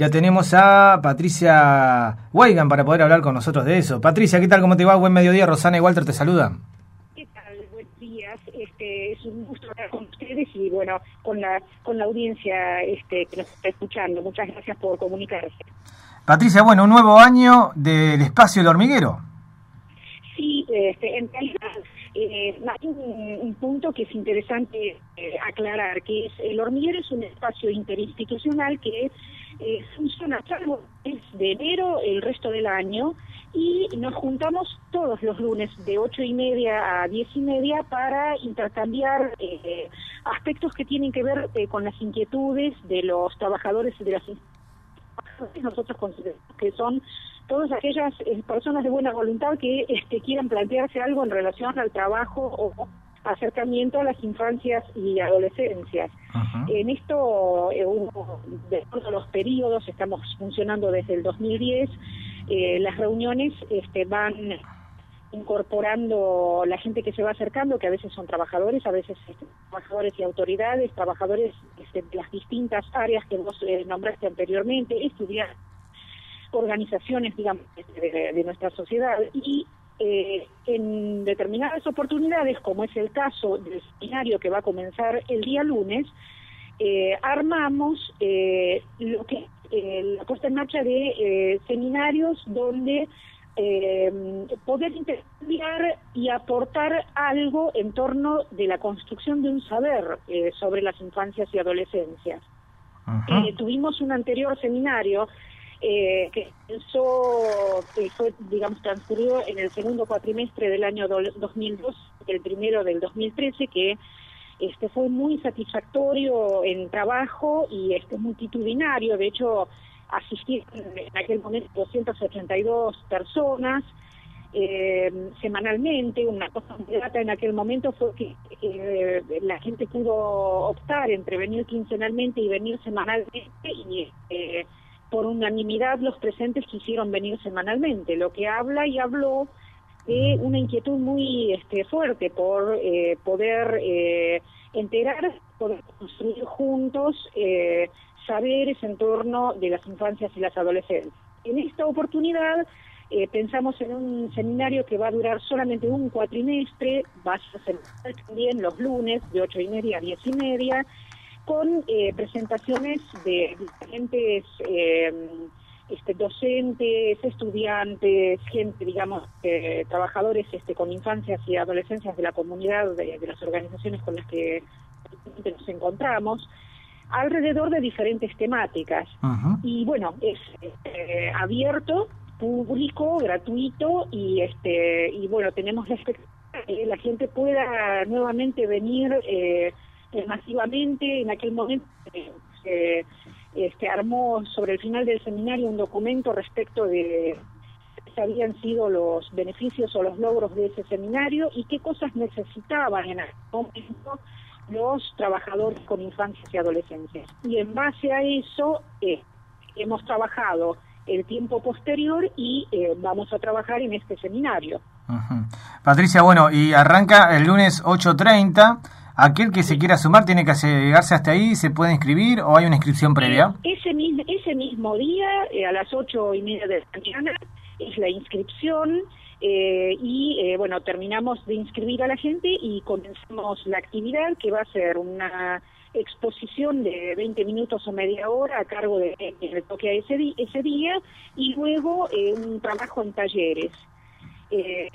Ya tenemos a Patricia Weigan para poder hablar con nosotros de eso. Patricia, ¿qué tal? ¿Cómo te va? Buen mediodía. Rosana y Walter te saludan. ¿Qué tal? Buenos días. Este, es un gusto hablar con ustedes y bueno, con la con la audiencia este, que nos está escuchando. Muchas gracias por comunicarse. Patricia, bueno, un nuevo año del espacio El Hormiguero. Sí, este, en realidad eh, hay un, punto que es interesante eh, aclarar, que es el hormiguero es un espacio interinstitucional que eh, funciona salvo el de enero el resto del año y nos juntamos todos los lunes de ocho y media a diez y media para intercambiar eh, aspectos que tienen que ver eh, con las inquietudes de los trabajadores y de las nosotros consideramos que son todas aquellas personas de buena voluntad que este, quieran plantearse algo en relación al trabajo o acercamiento a las infancias y adolescencias. En esto, eh, de acuerdo a los periodos, estamos funcionando desde el 2010, eh, las reuniones este, van incorporando la gente que se va acercando, que a veces son trabajadores, a veces este, trabajadores y autoridades, trabajadores este, de las distintas áreas que vos eh, nombraste anteriormente, estudiantes, organizaciones, digamos, de, de nuestra sociedad y eh, en determinadas oportunidades, como es el caso del seminario que va a comenzar el día lunes, eh, armamos eh, lo que la puesta en marcha de seminarios donde poder intercambiar y aportar algo en torno de la construcción de un saber sobre las infancias y adolescencias. tuvimos un anterior seminario eh, que comenzó, que fue, digamos, transcurrido en el segundo cuatrimestre del año 2002, el primero del 2013, que este fue muy satisfactorio en trabajo y este multitudinario. De hecho, asistieron en aquel momento 282 personas. Eh, semanalmente, una cosa muy grata en aquel momento fue que eh, la gente pudo optar entre venir quincenalmente y venir semanalmente y eh, por unanimidad los presentes quisieron venir semanalmente, lo que habla y habló de una inquietud muy este, fuerte por eh, poder eh, enterar, poder construir juntos eh, saberes en torno de las infancias y las adolescencias. En esta oportunidad eh, pensamos en un seminario que va a durar solamente un cuatrimestre, va a ser también los lunes de ocho y media a diez y media, con eh, presentaciones de diferentes eh, este, docentes, estudiantes, gente, digamos, eh, trabajadores este, con infancias y adolescencias de la comunidad, de, las organizaciones con las que nos encontramos, alrededor de diferentes temáticas. Y bueno, es abierto, público, gratuito y este y bueno, tenemos la expectativa de que la gente pueda nuevamente venir eh, eh, masivamente. En aquel momento eh, se este, armó sobre el final del seminario un documento respecto de qué habían sido los beneficios o los logros de ese seminario y qué cosas necesitaban en aquel momento los trabajadores con infancias y adolescencias. Y en base a eso eh, hemos trabajado el tiempo posterior y vamos a trabajar en este seminario. Patricia, bueno, y arranca el lunes 8.30 ¿Aquel que se quiera sumar tiene que llegarse hasta ahí? ¿Se puede inscribir o hay una inscripción previa? Ese mismo, ese mismo día, eh, a las ocho y media de la mañana, es la inscripción. Eh, y eh, bueno, terminamos de inscribir a la gente y comenzamos la actividad que va a ser una exposición de 20 minutos o media hora a cargo de el toque a ese, ese día y luego un trabajo en talleres. Eh,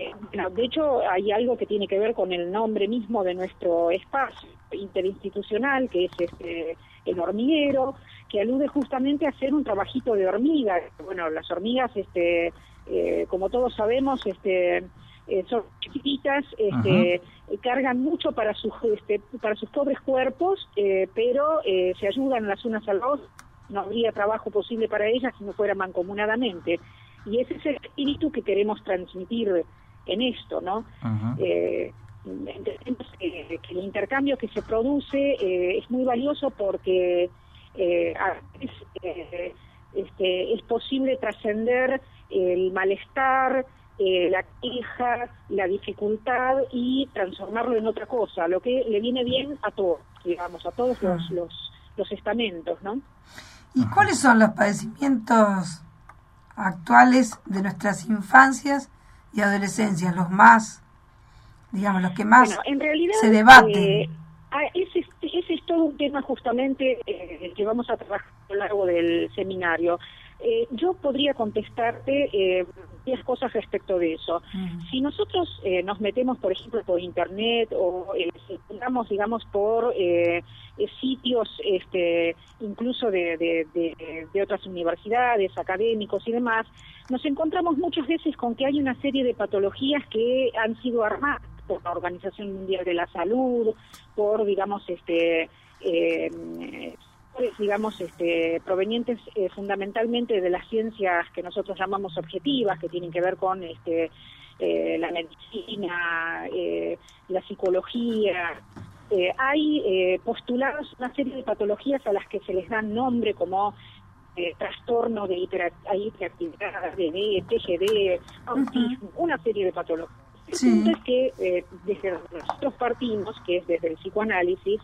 de hecho, hay algo que tiene que ver con el nombre mismo de nuestro espacio interinstitucional, que es este, el hormiguero, que alude justamente a hacer un trabajito de hormiga. Bueno, las hormigas, este, eh, como todos sabemos, este, eh, son chiquititas, este, cargan mucho para sus, este, para sus pobres cuerpos, pero se ayudan las unas a las otras. No habría trabajo posible para ellas si no fuera mancomunadamente. Y ese es el espíritu que queremos transmitir en esto, ¿no? Eh, entendemos que, el intercambio que se produce eh, es muy valioso porque eh, este, es posible trascender el malestar, la queja, la dificultad y transformarlo en otra cosa, lo que le viene bien a todos, digamos, a todos los, los, los estamentos, ¿no? ¿Y cuáles son los padecimientos actuales de nuestras infancias y adolescencias, los más, digamos, los que más en realidad, se debaten? Eh, ah, ese, es todo un tema justamente eh, que vamos a trabajar a lo largo del seminario. Eh, yo podría contestarte eh, varias cosas respecto de eso. Si nosotros eh, nos metemos, por ejemplo, por Internet o eh, digamos, por eh, sitios este, incluso de, de, de, otras universidades, académicos y demás, nos encontramos muchas veces con que hay una serie de patologías que han sido armadas por la Organización Mundial de la Salud, por, digamos, este... Eh, digamos, este, provenientes eh, fundamentalmente de las ciencias que nosotros llamamos objetivas, que tienen que ver con este, eh, la medicina, eh, la psicología. hay postulados una serie de patologías a las que se les dan nombre como trastorno de hiperactividad, de TGD, autismo, una serie de patologías. El punto es que desde nosotros partimos, que es desde el psicoanálisis,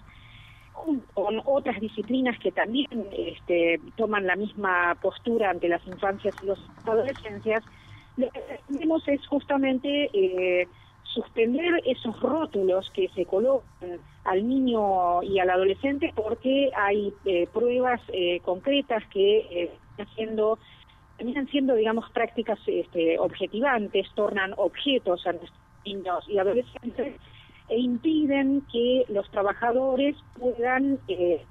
con otras disciplinas que también este, toman la misma postura ante las infancias y las adolescencias, lo que tenemos es justamente eh, suspender esos rótulos que se colocan al niño y al adolescente porque hay eh, pruebas eh, concretas que haciendo terminan siendo, digamos, prácticas este, objetivantes, tornan objetos a nuestros niños y adolescentes e impiden que los trabajadores puedan eh,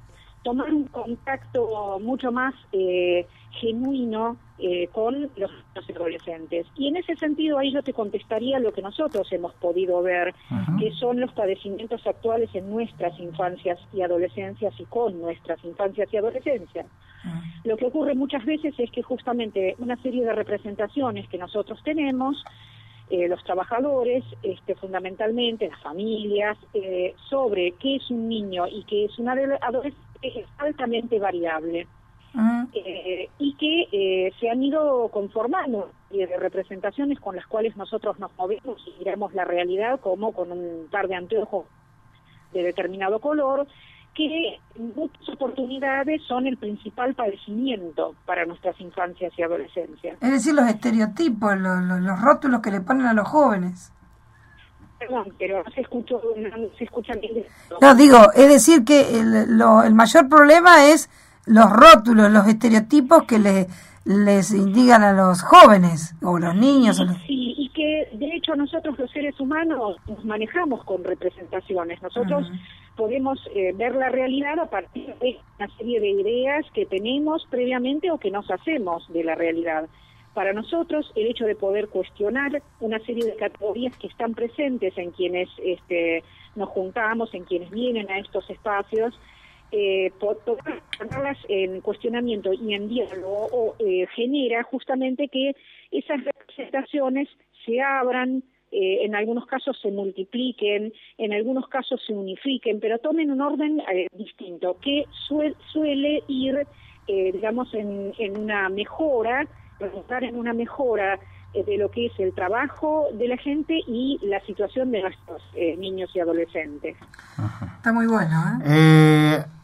tomar un contacto mucho más eh, genuino eh, con los, adolescentes. Y en ese sentido ahí yo te contestaría lo que nosotros hemos podido ver, que son los padecimientos actuales en nuestras infancias y adolescencias y con nuestras infancias y adolescencias. Lo que ocurre muchas veces es que justamente una serie de representaciones que nosotros tenemos eh, los trabajadores, este, fundamentalmente las familias, eh, sobre qué es un niño y qué es una adolescente es altamente variable. Eh, y que se han ido conformando de representaciones con las cuales nosotros nos movemos y miramos la realidad como con un par de anteojos de determinado color que en muchas oportunidades son el principal padecimiento para nuestras infancias y adolescencias. Es decir, los estereotipos, los, los, rótulos que le ponen a los jóvenes. Perdón, pero no se, escuchó, no se escucha bien. No, digo, es decir que el, lo, el mayor problema es los rótulos, los estereotipos que le, les indican a los jóvenes o los niños. Sí, o los... sí, y que de hecho nosotros los seres humanos nos manejamos con representaciones. Nosotros podemos eh, ver la realidad a partir de una serie de ideas que tenemos previamente o que nos hacemos de la realidad. Para nosotros, el hecho de poder cuestionar una serie de categorías que están presentes en quienes este, nos juntamos, en quienes vienen a estos espacios, eh, en cuestionamiento y en diálogo eh, genera justamente que esas representaciones se abran, eh, en algunos casos se multipliquen, en algunos casos se unifiquen, pero tomen un orden eh, distinto, que suele ir, eh, digamos, en, en, una mejora, resultar en una mejora de lo que es el trabajo de la gente y la situación de nuestros niños y adolescentes. Está muy bueno.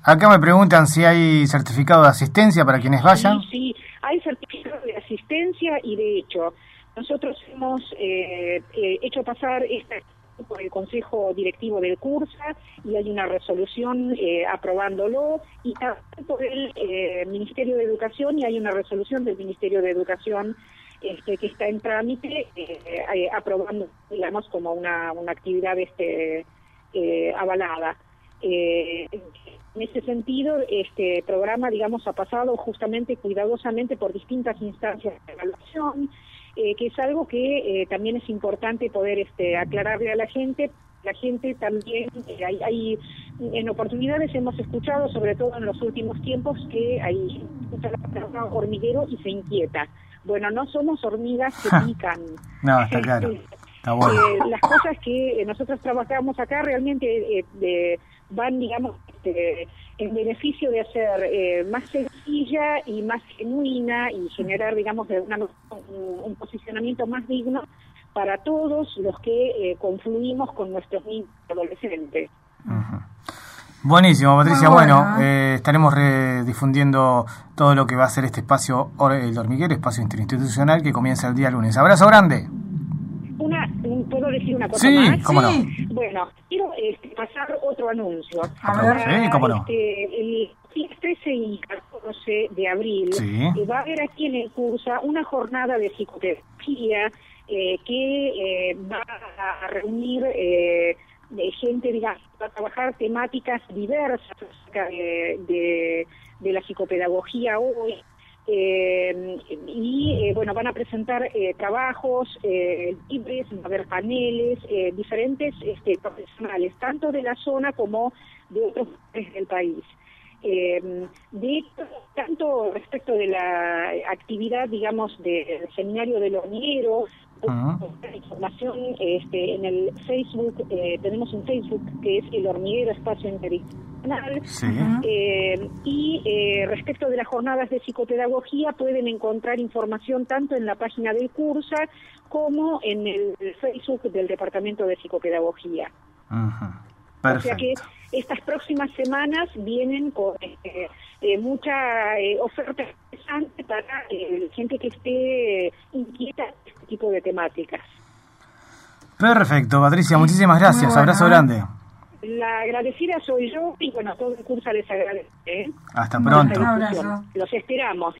acá me preguntan si hay certificado de asistencia para quienes vayan. Sí, sí, hay certificado de asistencia y de hecho nosotros hemos eh, eh, hecho pasar esta por el Consejo Directivo del CURSA y hay una resolución eh, aprobándolo y también por el Ministerio de Educación y hay una resolución del Ministerio de Educación este, que está en trámite aprobando, digamos, como una, una actividad este, avalada. en ese sentido, este programa, digamos, ha pasado justamente cuidadosamente por distintas instancias de evaluación, eh, que es algo que eh, también es importante poder este, aclararle a la gente. La gente también, eh, hay, hay, en oportunidades hemos escuchado, sobre todo en los últimos tiempos, que hay la hormiguero y se inquieta. Bueno, no somos hormigas que pican. no, está claro. Está bueno. las cosas que nosotros trabajamos acá realmente van, digamos, este, en beneficio de hacer eh, más sencilla y más genuina y generar, digamos, un, posicionamiento más digno para todos los que eh, confluimos con nuestros niños y adolescentes. Buenísimo, Patricia. Muy bueno, bueno, eh, estaremos difundiendo todo lo que va a ser este espacio, el hormiguero, espacio interinstitucional que comienza el día lunes. Abrazo grande. Una, ¿Puedo decir una cosa Sí, más? cómo no. Bueno, quiero este, pasar otro anuncio. A ver. Sí, cómo no. Este, el 13 y 14 de abril Sí. eh, va a haber aquí en el Cursa una jornada de psicopedagogía eh, que eh, va a reunir eh, de gente, digamos, va a trabajar temáticas diversas de, de- de la psicopedagogía hoy. Eh, y eh, bueno, van a presentar eh, trabajos eh, libres, va a haber paneles, eh, diferentes este, profesionales, tanto de la zona como de otros lugares del país. Eh, de tanto respecto de la actividad, digamos, del seminario del hormiguero, Ujú. información este, en el Facebook, eh, tenemos un Facebook que es el hormiguero espacio interinstitucional. Sí. Eh, y eh, respecto de las jornadas de psicopedagogía, pueden encontrar información tanto en la página del Cursa como en el Facebook del Departamento de Psicopedagogía. O sea que Perfecto. Estas próximas semanas vienen con eh, eh, mucha eh, oferta interesante para eh, gente que esté inquieta de este tipo de temáticas. Perfecto, Patricia, muchísimas gracias. Bueno, Abrazo ¿eh? grande. La agradecida soy yo y bueno, todo el curso les agradece. ¿eh? Hasta Un pronto. abrazo. Los esperamos.